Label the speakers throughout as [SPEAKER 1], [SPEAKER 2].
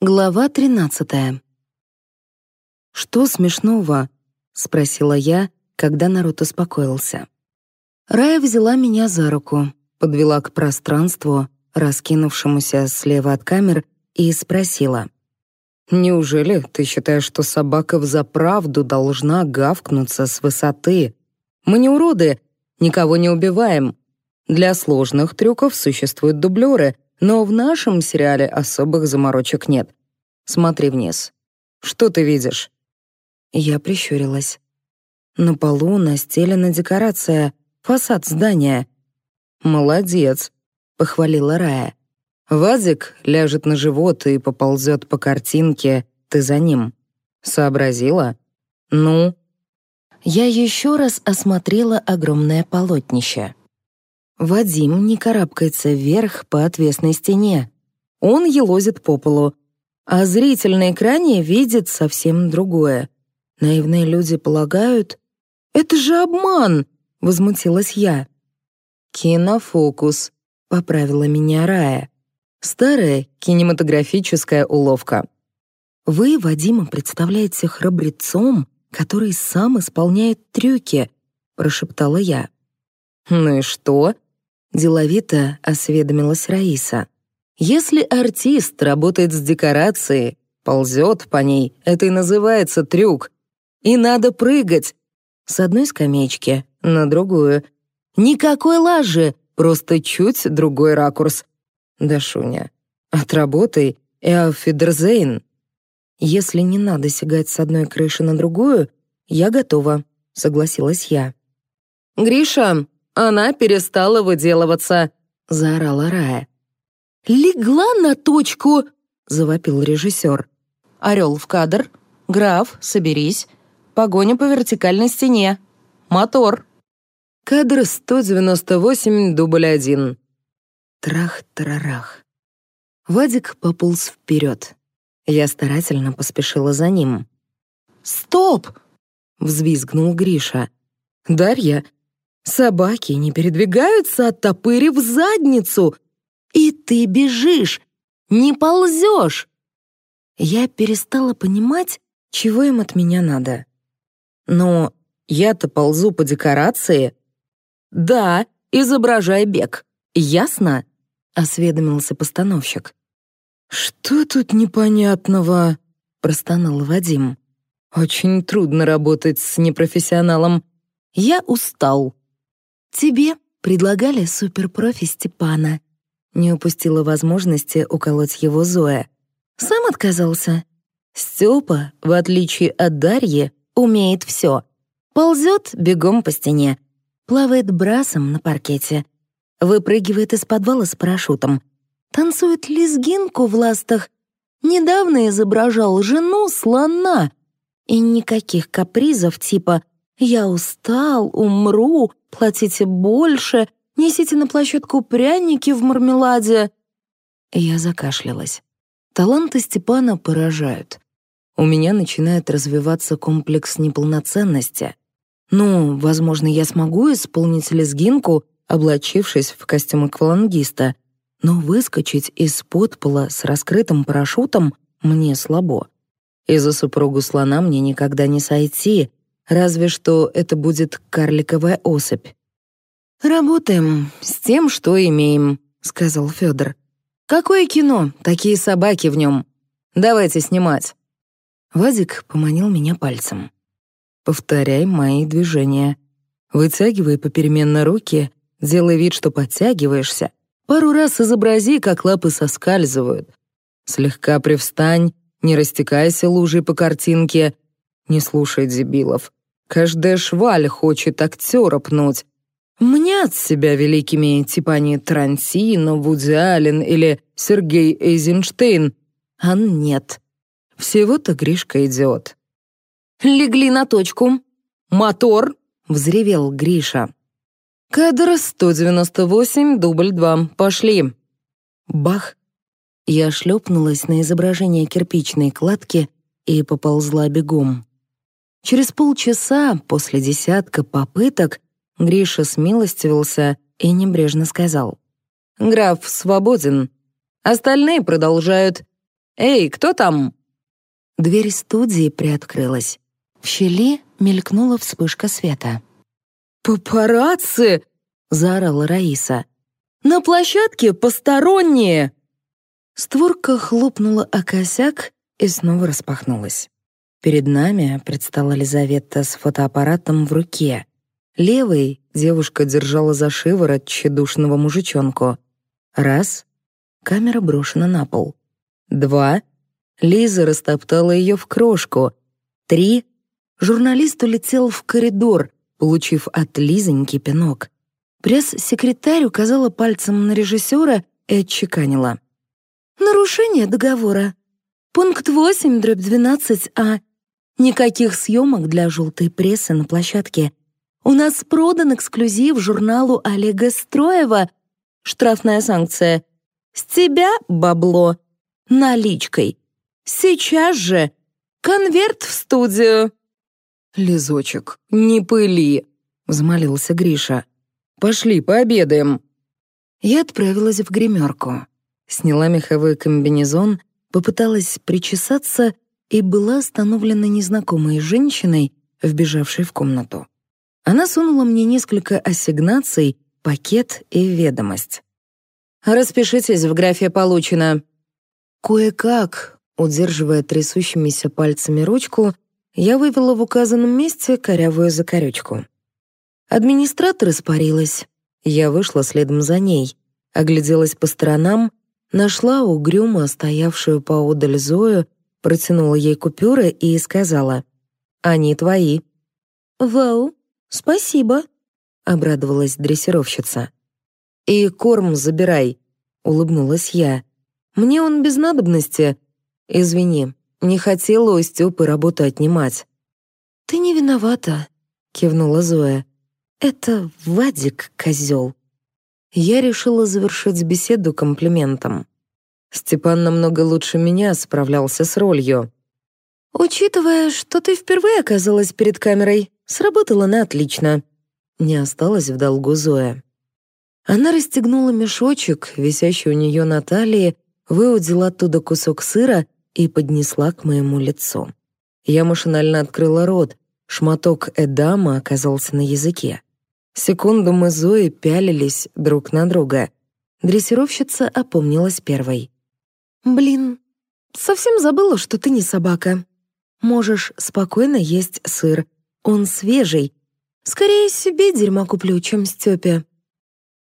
[SPEAKER 1] Глава 13. «Что смешного?» — спросила я, когда народ успокоился. Рая взяла меня за руку, подвела к пространству, раскинувшемуся слева от камер, и спросила. «Неужели ты считаешь, что собака взаправду должна гавкнуться с высоты? Мы не уроды, никого не убиваем. Для сложных трюков существуют дублеры — но в нашем сериале особых заморочек нет. Смотри вниз. Что ты видишь?» Я прищурилась. На полу настелена декорация, фасад здания. «Молодец», — похвалила Рая. «Вазик ляжет на живот и поползет по картинке, ты за ним. Сообразила? Ну?» Я еще раз осмотрела огромное полотнище. Вадим не карабкается вверх по отвесной стене. Он елозит по полу, а зритель на экране видит совсем другое. Наивные люди полагают... «Это же обман!» — возмутилась я. «Кинофокус», — поправила меня Рая. «Старая кинематографическая уловка». «Вы Вадима представляете храбрецом, который сам исполняет трюки», — прошептала я. «Ну и что?» Деловито осведомилась Раиса. «Если артист работает с декорацией, ползет по ней, это и называется трюк. И надо прыгать. С одной скамеечки на другую. Никакой лажи, просто чуть другой ракурс. Да, Шуня, отработай и ауфидерзейн. Если не надо сигать с одной крыши на другую, я готова, согласилась я. «Гриша, она перестала выделываться», — заорала Рая. «Легла на точку!» — завопил режиссер. «Орел в кадр. Граф, соберись. Погоня по вертикальной стене. Мотор». Кадр 198, дубль один. Трах-тарарах. Вадик пополз вперед. Я старательно поспешила за ним. «Стоп!» — взвизгнул Гриша. «Дарья, Собаки не передвигаются, оттопырив задницу. И ты бежишь, не ползешь. Я перестала понимать, чего им от меня надо. Но я-то ползу по декорации. Да, изображай бег. Ясно? Осведомился постановщик. Что тут непонятного? Простонал Вадим. Очень трудно работать с непрофессионалом. Я устал. «Тебе предлагали суперпрофи Степана». Не упустила возможности уколоть его Зоя. Сам отказался. Степа, в отличие от Дарьи, умеет все. Ползет бегом по стене, плавает брасом на паркете, выпрыгивает из подвала с парашютом, танцует лезгинку в ластах, недавно изображал жену слона. И никаких капризов типа «я устал, умру», Платите больше, несите на площадку пряники в мармеладе». Я закашлялась. Таланты Степана поражают. У меня начинает развиваться комплекс неполноценности. Ну, возможно, я смогу исполнить лезгинку, облачившись в костюм аквалангиста, но выскочить из-под пола с раскрытым парашютом мне слабо. И за супругу слона мне никогда не сойти, Разве что это будет карликовая особь. «Работаем с тем, что имеем», — сказал Федор. «Какое кино? Такие собаки в нем. Давайте снимать». Вадик поманил меня пальцем. «Повторяй мои движения. Вытягивай попеременно руки, делай вид, что подтягиваешься. Пару раз изобрази, как лапы соскальзывают. Слегка привстань, не растекайся лужей по картинке, не слушай дебилов. Каждая шваль хочет актера пнуть. Мнят себя великими типа они Тарантино, Вуди Аллен или Сергей Эйзенштейн. А нет. Всего-то Гришка идиот. «Легли на точку. Мотор!» — взревел Гриша. «Кадр 198, дубль 2. Пошли!» Бах! Я шлепнулась на изображение кирпичной кладки и поползла бегом. Через полчаса после десятка попыток Гриша смилостивился и небрежно сказал. «Граф свободен. Остальные продолжают. «Эй, кто там?» Дверь студии приоткрылась. В щели мелькнула вспышка света. «Папарацци!» — заорала Раиса. «На площадке посторонние!» Створка хлопнула о косяк и снова распахнулась. Перед нами предстала Лизавета с фотоаппаратом в руке. Левой девушка держала за шиворот тщедушного мужичонку. Раз — камера брошена на пол. Два — Лиза растоптала ее в крошку. Три — журналист улетел в коридор, получив от Лизоньки пинок. Пресс-секретарь указала пальцем на режиссера и отчеканила. «Нарушение договора. Пункт 8, дробь 12а. Никаких съемок для желтой прессы на площадке. У нас продан эксклюзив журналу Олега Строева. Штрафная санкция. С тебя бабло. Наличкой. Сейчас же. Конверт в студию. «Лизочек, не пыли», — взмолился Гриша. «Пошли, пообедаем». Я отправилась в гримерку. Сняла меховой комбинезон, попыталась причесаться и была остановлена незнакомой женщиной, вбежавшей в комнату. Она сунула мне несколько ассигнаций, пакет и ведомость. «Распишитесь в графе «Получено». Кое-как, удерживая трясущимися пальцами ручку, я вывела в указанном месте корявую закорючку. Администратор испарилась. Я вышла следом за ней, огляделась по сторонам, нашла угрюмо стоявшую поодаль Зою, протянула ей купюры и сказала «Они твои». «Вау, «Спасибо», — обрадовалась дрессировщица. «И корм забирай», — улыбнулась я. «Мне он без надобности. Извини, не хотела у Стёпы работу отнимать». «Ты не виновата», — кивнула Зоя. «Это Вадик, козёл». Я решила завершить беседу комплиментом. Степан намного лучше меня справлялся с ролью. «Учитывая, что ты впервые оказалась перед камерой, Сработало на отлично. Не осталось в долгу Зоя. Она расстегнула мешочек, висящий у нее на талии, выудила оттуда кусок сыра и поднесла к моему лицу. Я машинально открыла рот, шматок эдама оказался на языке. Секунду мы с Зоей пялились друг на друга. Дрессировщица опомнилась первой. «Блин, совсем забыла, что ты не собака. Можешь спокойно есть сыр, он свежий. Скорее себе дерьма куплю, чем Стёпе».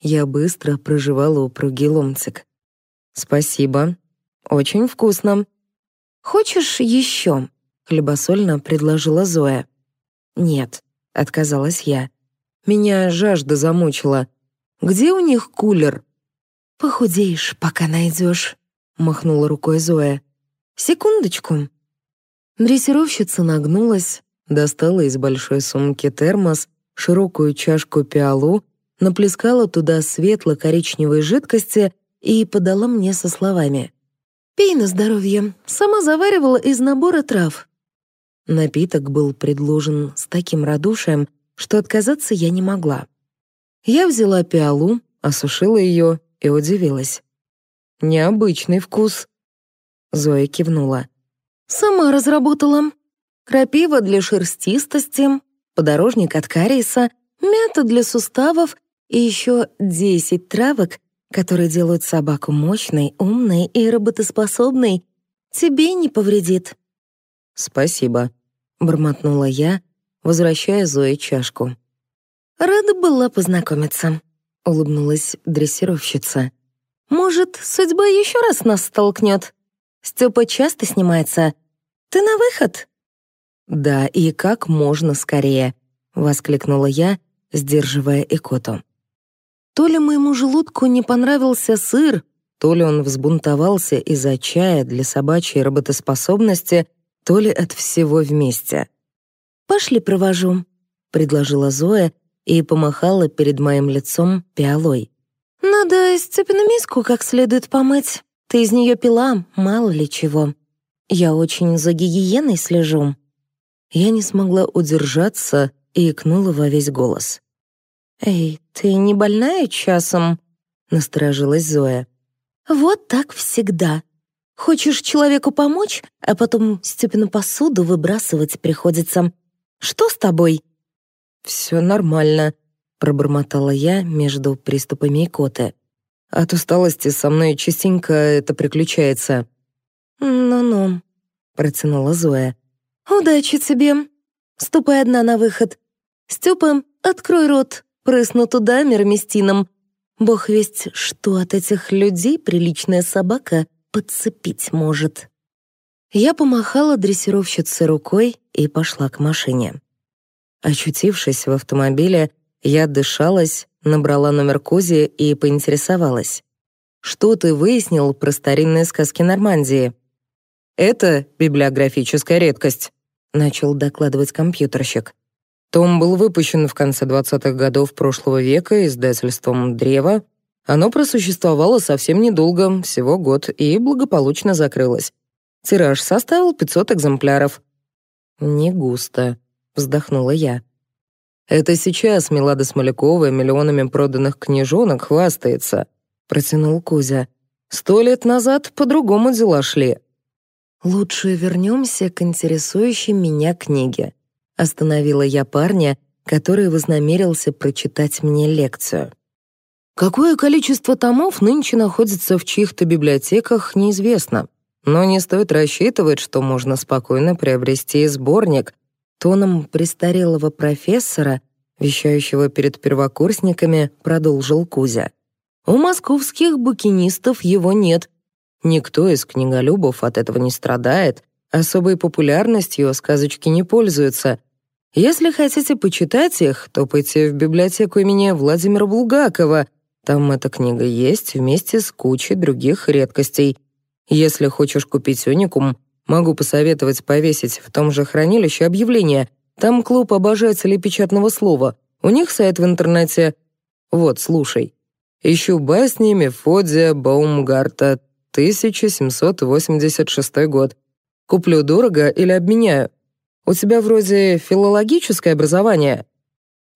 [SPEAKER 1] Я быстро проживала упругий ломтик. «Спасибо. Очень вкусно». «Хочешь еще?» — хлебосольно предложила Зоя. «Нет», — отказалась я. «Меня жажда замучила. Где у них кулер?» «Похудеешь, пока найдешь», — махнула рукой Зоя. «Секундочку». Дрессировщица нагнулась, достала из большой сумки термос, широкую чашку пиалу, наплескала туда светло-коричневой жидкости и подала мне со словами. «Пей на здоровье. Сама заваривала из набора трав». Напиток был предложен с таким радушием, что отказаться я не могла. Я взяла пиалу, осушила ее и удивилась. «Необычный вкус». Зоя кивнула. «Сама разработала. Крапива для шерстистости, подорожник от кариеса, мята для суставов и еще 10 травок, которые делают собаку мощной, умной и работоспособной. Тебе не повредит. «Спасибо», — бормотнула я, возвращая Зое чашку. «Рада была познакомиться», — улыбнулась дрессировщица. «Может, судьба еще раз нас столкнет? Степа часто снимается. Ты на выход?» «Да, и как можно скорее», — воскликнула я, сдерживая икоту. То ли моему желудку не понравился сыр, то ли он взбунтовался из-за чая для собачьей работоспособности, то ли от всего вместе. «Пошли провожу», — предложила Зоя и помахала перед моим лицом пиалой. «Надо Степину миску как следует помыть. Ты из нее пила, мало ли чего. Я очень за гигиеной слежу». Я не смогла удержаться и икнула во весь голос. «Эй, ты не больная часом?» — насторожилась Зоя. «Вот так всегда. Хочешь человеку помочь, а потом Степину посуду выбрасывать приходится. Что с тобой?»
[SPEAKER 2] «Все нормально», — пробормотала я между приступами икоты. «От усталости со мной частенько это приключается».
[SPEAKER 1] «Ну-ну», — протянула Зоя. «Удачи тебе. Ступай одна на выход. Степа, открой рот, прысну туда мирмистином. Бог весть, что от этих людей приличная собака подцепить может». Я помахала дрессировщице рукой и пошла к машине.
[SPEAKER 2] Очутившись в автомобиле, я дышалась, набрала номер Кози и поинтересовалась. «Что ты выяснил про старинные сказки Нормандии?» «Это библиографическая редкость», — начал докладывать компьютерщик. Том был выпущен в конце 20-х годов прошлого века издательством «Древо». Оно просуществовало совсем недолго, всего год, и благополучно закрылось. Тираж составил 500 экземпляров. «Не густо», — вздохнула я. «Это сейчас Милада Смолякова миллионами проданных книжонок хвастается», — протянул Кузя. «Сто лет назад по-другому дела шли».
[SPEAKER 1] «Лучше вернемся к интересующей меня книге», — остановила я парня, который вознамерился прочитать мне лекцию.
[SPEAKER 2] Какое количество томов нынче находится в чьих-то библиотеках, неизвестно. Но не стоит рассчитывать, что можно спокойно приобрести сборник. Тоном престарелого профессора, вещающего перед первокурсниками, продолжил Кузя. У московских букинистов его нет. Никто из книголюбов от этого не страдает, особой популярностью сказочки не пользуются. Если хотите почитать их, то пойте в библиотеку имени Владимира Булгакова. Там эта книга есть вместе с кучей других редкостей — если хочешь купить уникум, могу посоветовать повесить в том же хранилище объявление. Там клуб обожателей печатного слова. У них сайт в интернете. Вот, слушай. Ищу басни Мефодия Баумгарта, 1786 год. Куплю дорого или обменяю. У тебя вроде филологическое образование.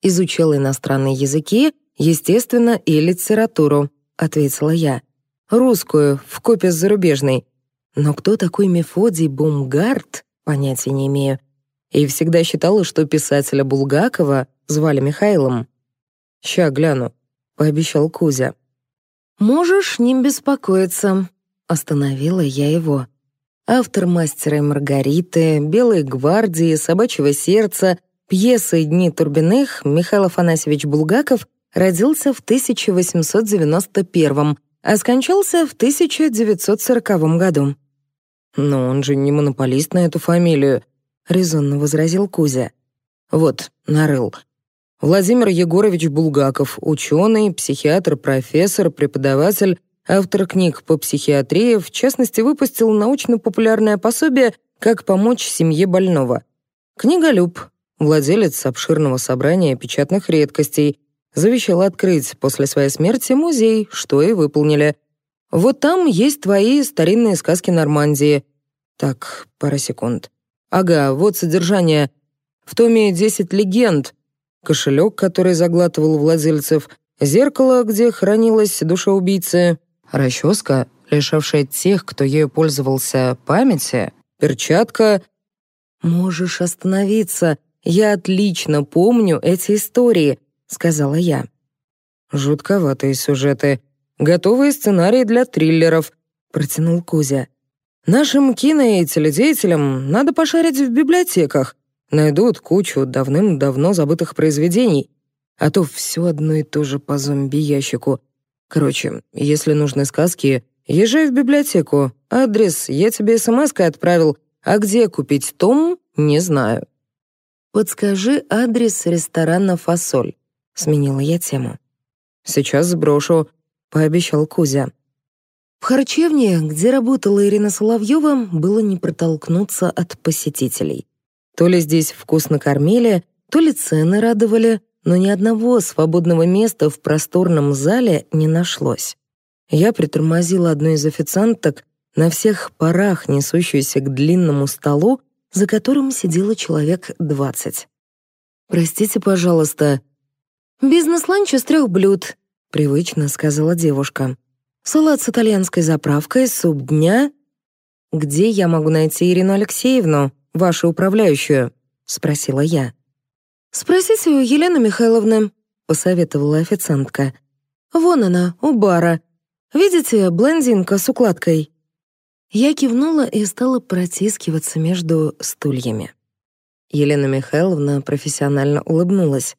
[SPEAKER 1] Изучал иностранные языки, естественно, и литературу, ответила я русскую, в копе с зарубежной. Но кто такой Мефодий Бумгарт, понятия не имею. И всегда считала, что писателя Булгакова звали Михаилом.
[SPEAKER 2] «Ща гляну», — пообещал Кузя.
[SPEAKER 1] «Можешь не беспокоиться», — остановила я его. Автор «Мастера и Маргариты», «Белой гвардии», «Собачьего сердца», пьесы «Дни Турбиных» Михаил Афанасьевич Булгаков родился в 1891 а скончался в 1940 году.
[SPEAKER 2] «Но он же не монополист на эту фамилию», — резонно возразил Кузя. «Вот, нарыл. Владимир Егорович Булгаков, ученый, психиатр, профессор, преподаватель, автор книг по психиатрии, в частности, выпустил научно-популярное пособие «Как помочь семье больного». Книголюб, владелец обширного собрания печатных редкостей, завещал открыть после своей смерти музей, что и выполнили. Вот там есть твои старинные сказки Нормандии. Так, пара секунд. Ага, вот содержание. В томе «10 легенд». Кошелек, который заглатывал владельцев, зеркало, где хранилась душа убийцы, расческа, лишавшая тех, кто ею пользовался, памяти, перчатка.
[SPEAKER 1] «Можешь остановиться. Я отлично помню эти истории. — сказала я.
[SPEAKER 2] «Жутковатые сюжеты. Готовые сценарии для триллеров», — протянул Кузя. «Нашим кино и теледеятелям надо пошарить в библиотеках. Найдут кучу давным-давно забытых произведений. А то все одно и то же по зомби-ящику. Короче, если нужны сказки, езжай в библиотеку. Адрес я тебе смс-кой отправил, а где купить том, не знаю».
[SPEAKER 1] «Подскажи адрес ресторана «Фасоль». Сменила я тему.
[SPEAKER 2] «Сейчас сброшу», — пообещал Кузя.
[SPEAKER 1] В харчевне, где работала Ирина Соловьева, было не протолкнуться от посетителей. То ли здесь вкусно кормили, то ли цены радовали, но ни одного свободного места в просторном зале не нашлось. Я притормозила одну из официанток, на всех парах несущуюся к длинному столу, за которым сидело человек двадцать. «Простите, пожалуйста», «Бизнес-ланч из трех блюд», — привычно сказала девушка. «Салат с итальянской заправкой, суп дня». где я могу найти Ирину Алексеевну, вашу управляющую?» — спросила я. «Спросите у Елены Михайловны», — посоветовала официантка. «Вон она, у бара. Видите, блондинка с укладкой?» Я кивнула и стала протискиваться между стульями. Елена Михайловна профессионально улыбнулась.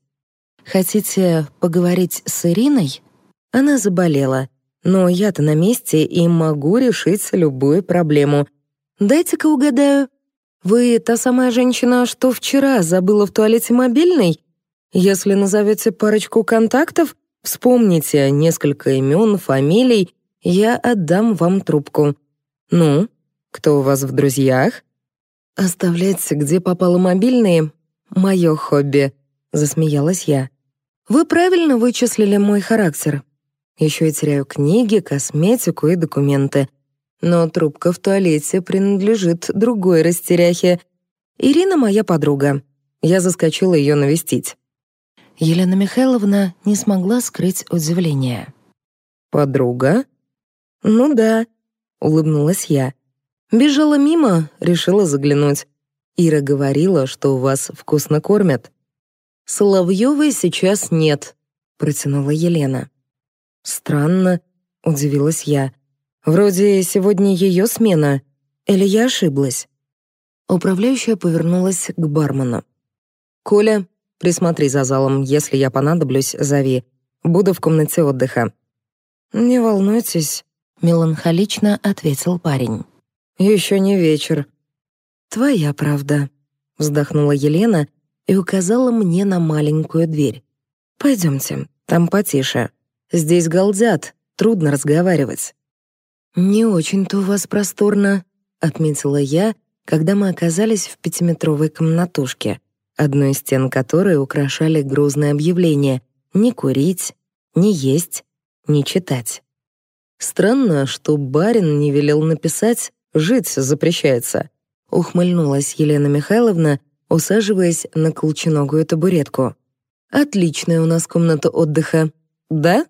[SPEAKER 1] «Хотите поговорить с Ириной?» Она заболела, но я-то на месте и могу решить любую проблему. Дайте-ка угадаю. Вы та самая женщина, что вчера забыла в туалете мобильный? Если назовете парочку контактов, вспомните несколько имен, фамилий, я отдам вам трубку. Ну, кто у вас в друзьях? Оставлять, где попало мобильные — мое хобби, засмеялась я. Вы правильно вычислили мой характер. Еще я теряю книги, косметику и документы. Но трубка в туалете принадлежит другой растеряхе. Ирина моя подруга. Я заскочила ее навестить. Елена Михайловна не смогла скрыть удивление. «Подруга?» «Ну да», — улыбнулась я. «Бежала мимо, решила заглянуть. Ира говорила, что у вас вкусно кормят». «Соловьёвой сейчас нет», — протянула Елена. «Странно», — удивилась я. «Вроде сегодня ее смена. Или я ошиблась?» Управляющая повернулась к бармену. «Коля, присмотри за залом. Если я понадоблюсь, зови. Буду в комнате отдыха». «Не волнуйтесь», — меланхолично ответил парень. «Еще не вечер». «Твоя правда», — вздохнула Елена и указала мне на маленькую дверь. «Пойдемте, там потише». Здесь галдят, трудно разговаривать». «Не очень-то у вас просторно», — отметила я, когда мы оказались в пятиметровой комнатушке, одну из стен которой украшали грузные объявления «Не курить», «Не есть», «Не читать». Странно, что барин не велел написать «Жить запрещается», — ухмыльнулась Елена Михайловна, усаживаясь на колченогую табуретку. «Отличная у нас комната отдыха, да?»